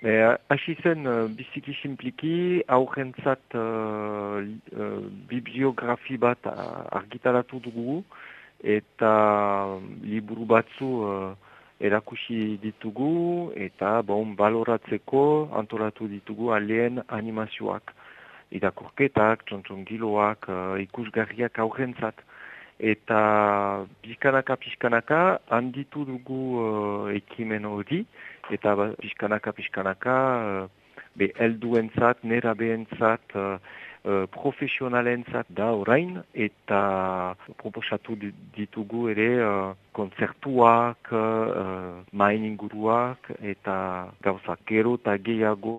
Hasi zen uh, biziki simpliki, aurrentzat uh, uh, bibliografi bat argitaratu dugu eta liburu batzu uh, erakusi ditugu eta bon, baloratzeko antolatu ditugu alien animazioak. Irakurketak, txontxongiloak, uh, ikusgarriak aurrentzat. Eta pizkanaka-pizkanaka handitu dugu uh, ekimen hori. Eta ba, pizkanaka-pizkanaka uh, be elduentzat, nera behentzat, uh, uh, profesionalentzat da orain. Eta proposatu ditugu ere uh, konzertuak, uh, main inguruak eta gauzak gero eta gehiago